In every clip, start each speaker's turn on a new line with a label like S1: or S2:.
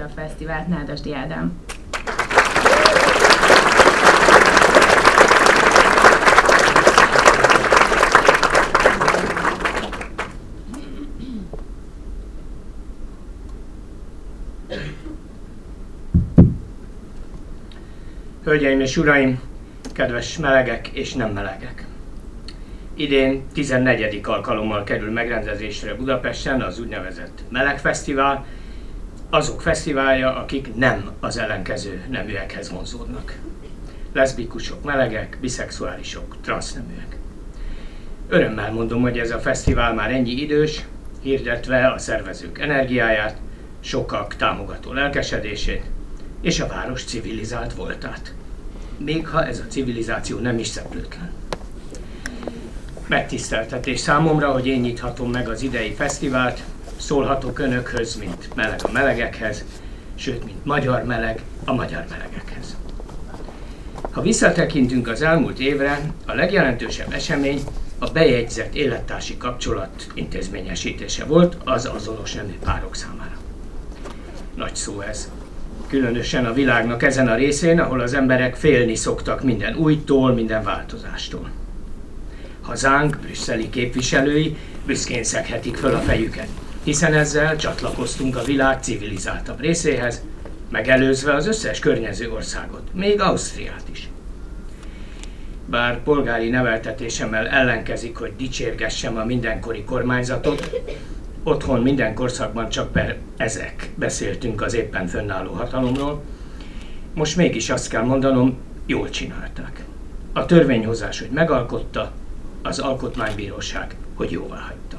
S1: a fesztivált Nádasdi Ádám.
S2: Hölgyeim és uraim, kedves melegek és nem melegek! Idén 14. alkalommal kerül megrendezésre Budapesten az úgynevezett Meleg Fesztivál, azok fesztiválja, akik nem az ellenkező neműekhez vonzódnak. Leszbikusok, melegek, biszexuálisok, transzneműek. Örömmel mondom, hogy ez a fesztivál már ennyi idős, hirdetve a szervezők energiáját, sokak támogató lelkesedését és a város civilizált voltát. Még ha ez a civilizáció nem is szeplőtlen. Megtiszteltetés számomra, hogy én nyithatom meg az idei fesztivált, szólhatok önökhöz, mint meleg a melegekhez, sőt, mint magyar meleg a magyar melegekhez. Ha visszatekintünk az elmúlt évre, a legjelentősebb esemény a bejegyzett élettársi kapcsolat intézményesítése volt az azonos nemű párok számára. Nagy szó ez. Különösen a világnak ezen a részén, ahol az emberek félni szoktak minden újtól, minden változástól. Hazánk brüsszeli képviselői büszkén szeghetik föl a fejüket, hiszen ezzel csatlakoztunk a világ civilizáltabb részéhez, megelőzve az összes környező országot, még Ausztriát is. Bár polgári neveltetésemmel ellenkezik, hogy dicsérgessem a mindenkori kormányzatot, otthon minden korszakban csak per ezek beszéltünk az éppen fönnálló hatalomról, most mégis azt kell mondanom, jól csinálták. A törvényhozás, hogy megalkotta, az alkotmánybíróság, hogy jóvá hagyta.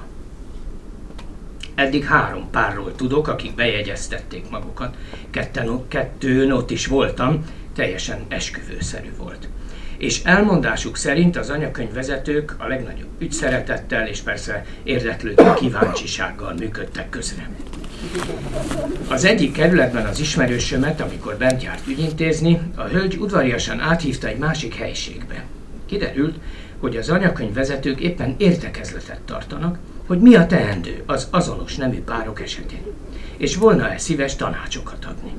S2: Eddig három párról tudok, akik bejegyeztették magukat. Ketten, kettőn ott is voltam, teljesen esküvőszerű volt. És elmondásuk szerint az anyakönyvvezetők a legnagyobb ügyszeretettel és persze érdeklődő kíváncsisággal működtek közre. Az egyik kerületben az ismerősömet, amikor bent járt ügyintézni, a hölgy udvariasan áthívta egy másik helységbe. Kiderült, hogy az anyakönyvvezetők éppen értekezletet tartanak, hogy mi a teendő az azonos nemű párok esetén, és volna-e szíves tanácsokat adni.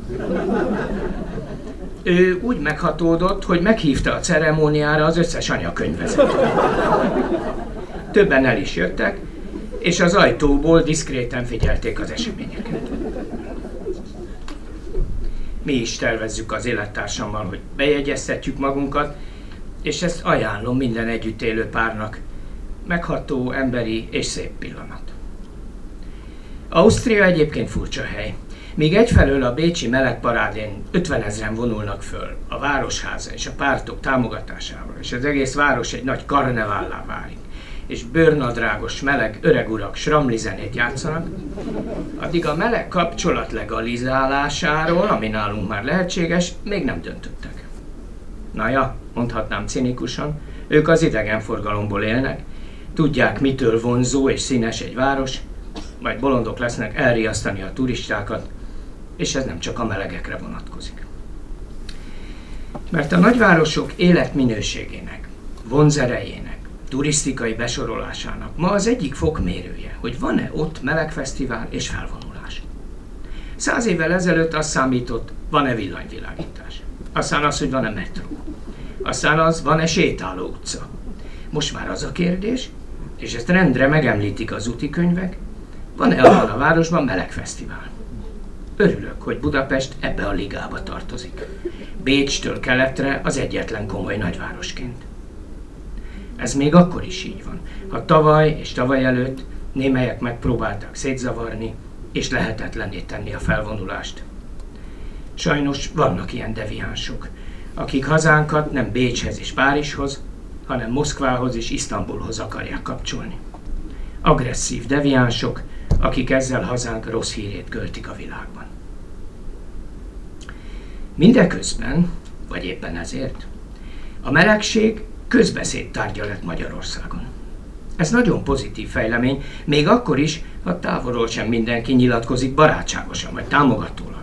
S2: Ő úgy meghatódott, hogy meghívta a ceremóniára az összes anyakönyvvezetőt. Többen el is jöttek, és az ajtóból diszkréten figyelték az eseményeket. Mi is tervezzük az élettársammal, hogy bejegyeztetjük magunkat, és ezt ajánlom minden együtt élő párnak. Megható, emberi és szép pillanat. Ausztria egyébként furcsa hely. Míg egyfelől a Bécsi melegparádén 50 ezeren vonulnak föl a városháza és a pártok támogatásával, és az egész város egy nagy karnevállá válik, és bőrnadrágos meleg öreg urak sramli zenét játszanak, addig a meleg kapcsolat legalizálásáról, ami nálunk már lehetséges, még nem döntöttek. Na ja, mondhatnám cinikusan, ők az idegenforgalomból élnek, tudják, mitől vonzó és színes egy város, majd bolondok lesznek elriasztani a turistákat, és ez nem csak a melegekre vonatkozik. Mert a nagyvárosok életminőségének, vonzerejének, turisztikai besorolásának ma az egyik fokmérője, hogy van-e ott melegfesztivál és felvonulás. Száz évvel ezelőtt azt számított, van-e villanyvilágítás. Aztán az, hogy van-e metró. Aztán az, van-e sétáló utca. Most már az a kérdés, és ezt rendre megemlítik az úti könyvek, van-e abban a városban melegfesztivál. Örülök, hogy Budapest ebbe a ligába tartozik. Bécstől keletre az egyetlen komoly nagyvárosként. Ez még akkor is így van. Ha tavaly és tavaly előtt némelyek megpróbáltak szétzavarni, és lehetetlenné tenni a felvonulást. Sajnos vannak ilyen deviánsok, akik hazánkat nem Bécshez és Párizshoz, hanem Moszkvához és Isztambulhoz akarják kapcsolni. Agresszív deviánsok, akik ezzel hazánk rossz hírét költik a világban. Mindeközben, vagy éppen ezért, a melegség közbeszéd tárgya lett Magyarországon. Ez nagyon pozitív fejlemény, még akkor is, ha távolról sem mindenki nyilatkozik barátságosan vagy támogatólag.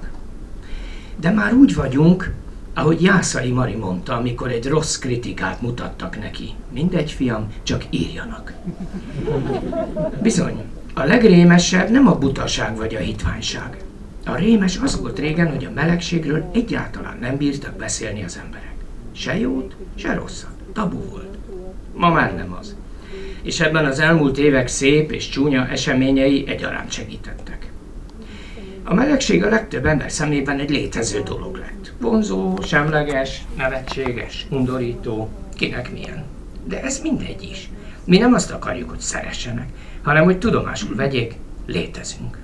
S2: De már úgy vagyunk, ahogy Jászai Mari mondta, amikor egy rossz kritikát mutattak neki. Mindegy, fiam, csak írjanak. Bizony, a legrémesebb nem a butaság vagy a hitványság, A rémes az volt régen, hogy a melegségről egyáltalán nem bírtak beszélni az emberek. Se jót, se rosszat. Tabu volt. Ma már nem az. És ebben az elmúlt évek szép és csúnya eseményei egyaránt segítettek. A melegség a legtöbb ember szemében egy létező dolog lett. Vonzó, semleges, nevetséges, undorító, kinek milyen. De ez mindegy is. Mi nem azt akarjuk, hogy szeressenek, hanem hogy tudomásul vegyék, létezünk.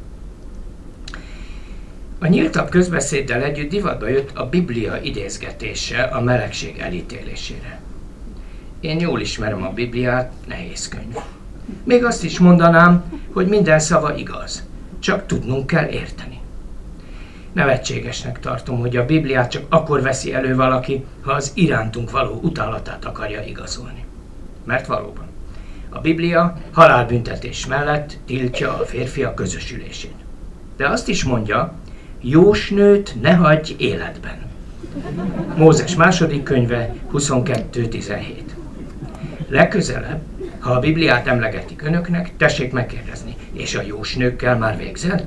S2: A nyíltabb közbeszéddel együtt divatba jött a Biblia idézgetése a melegség elítélésére. Én jól ismerem a Bibliát, nehéz könyv. Még azt is mondanám, hogy minden szava igaz, csak tudnunk kell érteni. Nevetségesnek tartom, hogy a Bibliát csak akkor veszi elő valaki, ha az irántunk való utálatát akarja igazolni. Mert valóban, a Biblia halálbüntetés mellett tiltja a férfiak közösülését. De azt is mondja, jósnőt ne hagyj életben. Mózes második könyve 22.17. Legközelebb, ha a Bibliát emlegetik önöknek, tessék megkérdezni, és a jósnőkkel már végzel?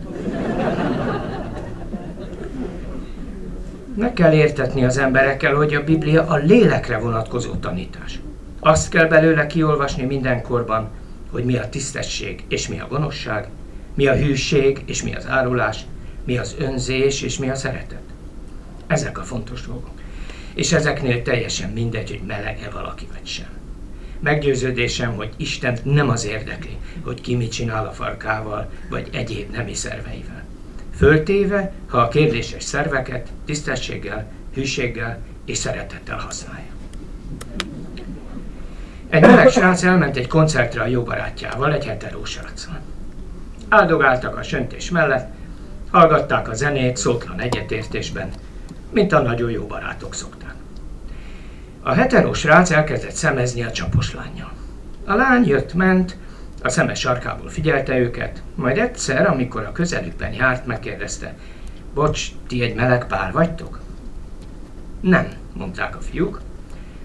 S2: Meg kell értetni az emberekkel, hogy a Biblia a lélekre vonatkozó tanítás. Azt kell belőle kiolvasni mindenkorban, hogy mi a tisztesség és mi a gonoszság, mi a hűség és mi az árulás, mi az önzés és mi a szeretet. Ezek a fontos dolgok. És ezeknél teljesen mindegy, hogy melege valaki vagy sem. Meggyőződésem, hogy Isten nem az érdekli, hogy ki mit csinál a farkával, vagy egyéb nemi szerveivel. Föltéve, ha a kérdéses szerveket tisztességgel, hűséggel és szeretettel használja. Egy meleg srác elment egy koncertre a jó barátjával, egy heteró sráccal. Áldogáltak a söntés mellett, hallgatták a zenét szótlan egyetértésben, mint a nagyon jó barátok szokták. A heteró srác elkezdett szemezni a csapos lányjal. A lány jött-ment, a szemes sarkából figyelte őket, majd egyszer, amikor a közelükben járt, megkérdezte, Bocs, ti egy meleg pár vagytok? Nem, mondták a fiúk,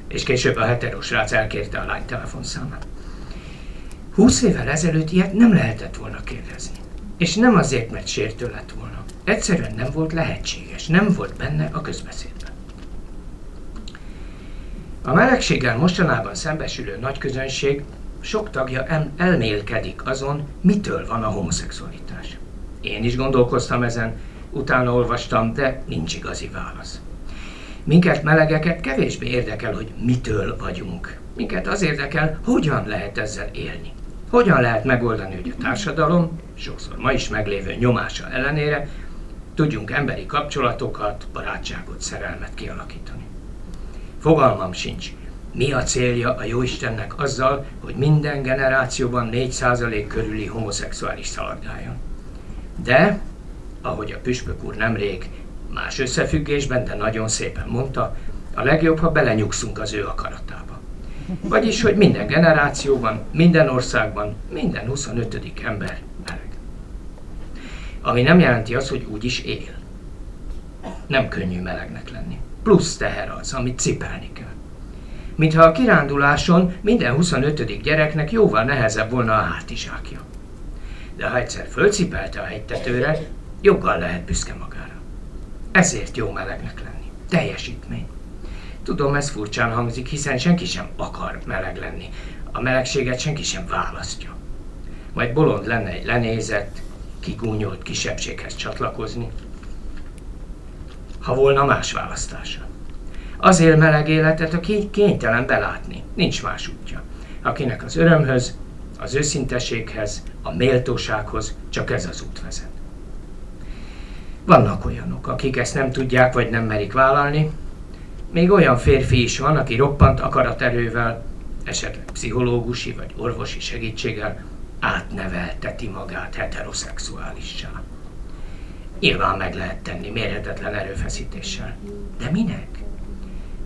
S2: és később a heterós srác elkérte a lány telefonszámát. Húsz évvel ezelőtt ilyet nem lehetett volna kérdezni. És nem azért, mert sértő lett volna. Egyszerűen nem volt lehetséges, nem volt benne a közbeszédben. A melegséggel mostanában szembesülő nagyközönség sok tagja el- elmélkedik azon, mitől van a homoszexualitás. Én is gondolkoztam ezen, utána olvastam, de nincs igazi válasz. Minket melegeket kevésbé érdekel, hogy mitől vagyunk. Minket az érdekel, hogyan lehet ezzel élni. Hogyan lehet megoldani, hogy a társadalom, sokszor ma is meglévő nyomása ellenére, tudjunk emberi kapcsolatokat, barátságot, szerelmet kialakítani. Fogalmam sincs, mi a célja a Jóistennek azzal, hogy minden generációban 4% körüli homoszexuális szaladgáljon. De, ahogy a püspök úr nemrég más összefüggésben, de nagyon szépen mondta, a legjobb, ha belenyugszunk az ő akaratába. Vagyis, hogy minden generációban, minden országban, minden 25. ember meleg. Ami nem jelenti azt, hogy úgy is él. Nem könnyű melegnek lenni. Plusz teher az, amit cipelni kell. Mintha a kiránduláson minden 25. gyereknek jóval nehezebb volna a hátizsákja. De ha egyszer fölcipelte a hegytetőre, joggal lehet büszke magára. Ezért jó melegnek lenni. Teljesítmény. Tudom, ez furcsán hangzik, hiszen senki sem akar meleg lenni. A melegséget senki sem választja. Majd bolond lenne egy lenézett, kigúnyolt kisebbséghez csatlakozni, ha volna más választása. Az él meleg életet, aki kénytelen belátni. Nincs más útja. Akinek az örömhöz, az őszinteséghez, a méltósághoz csak ez az út vezet. Vannak olyanok, akik ezt nem tudják vagy nem merik vállalni. Még olyan férfi is van, aki roppant akaraterővel, esetleg pszichológusi vagy orvosi segítséggel átnevelteti magát heteroszexuálissá. Nyilván meg lehet tenni mérhetetlen erőfeszítéssel. De minek?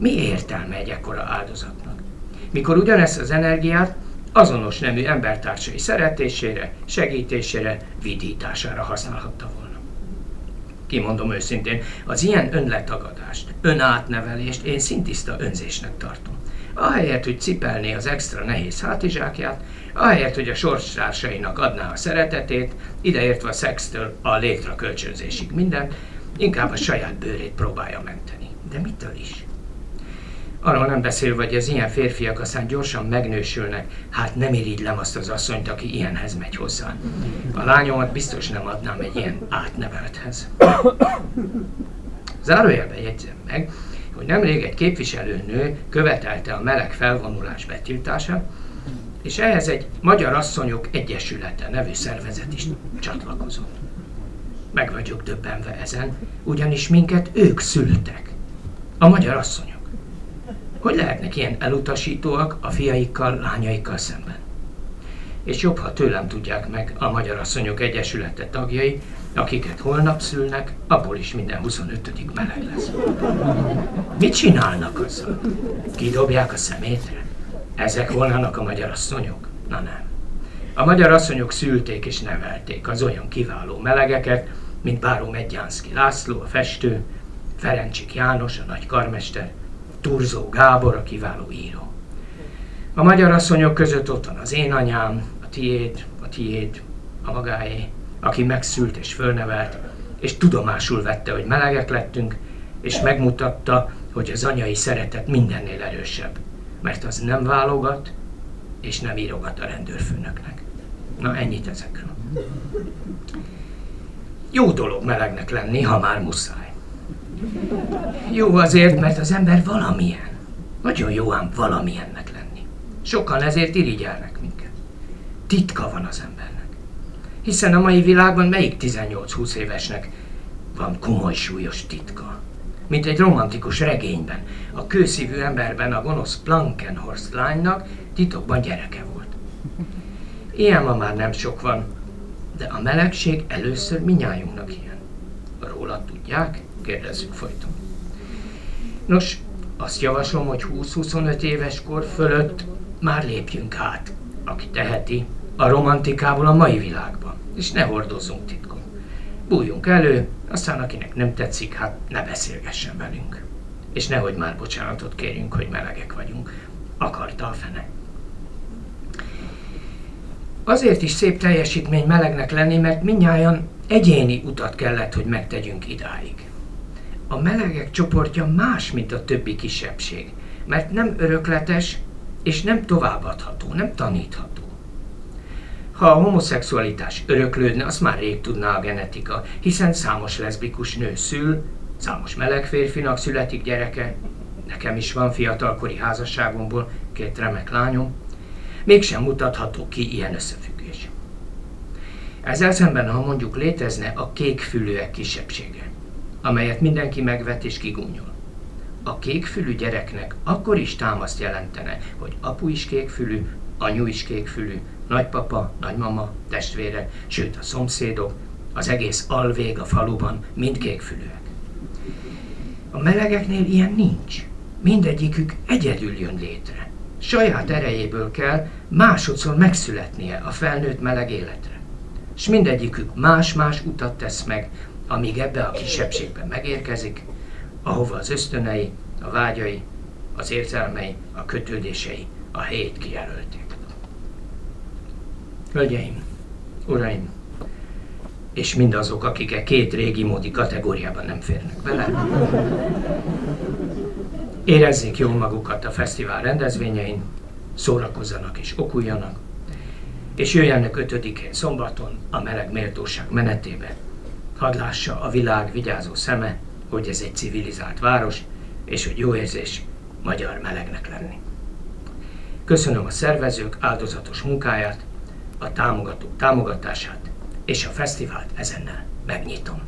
S2: Mi értelme egy ekkora áldozatnak? Mikor ugyanezt az energiát azonos nemű embertársai szeretésére, segítésére, vidítására használhatta volna kimondom őszintén, az ilyen önletagadást, önátnevelést én szintiszta önzésnek tartom. ahelyett, hogy cipelné az extra nehéz hátizsákját, ahelyett, hogy a sorstársainak adná a szeretetét, ideértve a szextől a létra kölcsönzésig minden, inkább a saját bőrét próbálja menteni. De mitől is? Arról nem beszél, hogy az ilyen férfiak aztán gyorsan megnősülnek, hát nem irigylem azt az asszonyt, aki ilyenhez megy hozzá. A lányomat biztos nem adnám egy ilyen átnevelthez. Zárójelben jegyzem meg, hogy nemrég egy képviselőnő követelte a meleg felvonulás betiltását, és ehhez egy Magyar Asszonyok Egyesülete nevű szervezet is csatlakozott. Meg vagyok döbbenve ezen, ugyanis minket ők szültek. A magyar asszonyok. Hogy lehetnek ilyen elutasítóak a fiaikkal, lányaikkal szemben? És jobb, ha tőlem tudják meg a Magyar Asszonyok Egyesülete tagjai, akiket holnap szülnek, abból is minden 25 meleg lesz. Mit csinálnak azzal? Kidobják a szemétre? Ezek volnának a magyar asszonyok? Na nem. A magyar asszonyok szülték és nevelték az olyan kiváló melegeket, mint Báró Medjánszki László, a festő, Ferencsik János, a nagy karmester, Turzó Gábor, a kiváló író. A magyar asszonyok között ott van az én anyám, a tiéd, a tiéd, a magáé, aki megszült és fölnevelt, és tudomásul vette, hogy melegek lettünk, és megmutatta, hogy az anyai szeretet mindennél erősebb, mert az nem válogat, és nem írogat a rendőrfőnöknek. Na ennyit ezekről. Jó dolog melegnek lenni, ha már muszáj. Jó azért, mert az ember valamilyen. Nagyon jó ám valamilyennek lenni. Sokan ezért irigyelnek minket. Titka van az embernek. Hiszen a mai világban melyik 18-20 évesnek van komoly súlyos titka? Mint egy romantikus regényben, a kőszívű emberben a gonosz Plankenhorst lánynak titokban gyereke volt. Ilyen ma már nem sok van, de a melegség először minnyájunknak ilyen. Róla tudják? Kérdezzük folyton. Nos, azt javaslom, hogy 20-25 éves kor fölött már lépjünk át, aki teheti, a romantikából a mai világba, és ne hordozzunk titkon. Bújjunk elő, aztán akinek nem tetszik, hát ne beszélgessen velünk. És nehogy már bocsánatot kérjünk, hogy melegek vagyunk. Akarta a fene. Azért is szép teljesítmény melegnek lenni, mert minnyáján egyéni utat kellett, hogy megtegyünk idáig. A melegek csoportja más, mint a többi kisebbség, mert nem örökletes és nem továbbadható, nem tanítható. Ha a homoszexualitás öröklődne, azt már rég tudná a genetika, hiszen számos leszbikus nő szül, számos meleg férfinak születik gyereke, nekem is van fiatalkori házasságomból két remek lányom, mégsem mutatható ki ilyen összefüggés. Ezzel szemben, ha mondjuk létezne a kékfülűek kisebbsége, amelyet mindenki megvet és kigúnyol, a kékfülű gyereknek akkor is támaszt jelentene, hogy apu is kékfülű, anyu is kékfülű, nagypapa, nagymama, testvére, sőt a szomszédok, az egész alvég a faluban mind kékfülűek. A melegeknél ilyen nincs. Mindegyikük egyedül jön létre saját erejéből kell másodszor megszületnie a felnőtt meleg életre. És mindegyikük más-más utat tesz meg, amíg ebbe a kisebbségbe megérkezik, ahova az ösztönei, a vágyai, az érzelmei, a kötődései a helyét kijelölték. Hölgyeim, uraim, és mindazok, akik e két régi módi kategóriában nem férnek bele, Érezzék jól magukat a fesztivál rendezvényein, szórakozzanak és okuljanak, és jöjjenek ötödikén szombaton a meleg méltóság menetébe. Hadd lássa a világ vigyázó szeme, hogy ez egy civilizált város, és hogy jó érzés magyar melegnek lenni. Köszönöm a szervezők áldozatos munkáját, a támogatók támogatását, és a fesztivált ezennel megnyitom.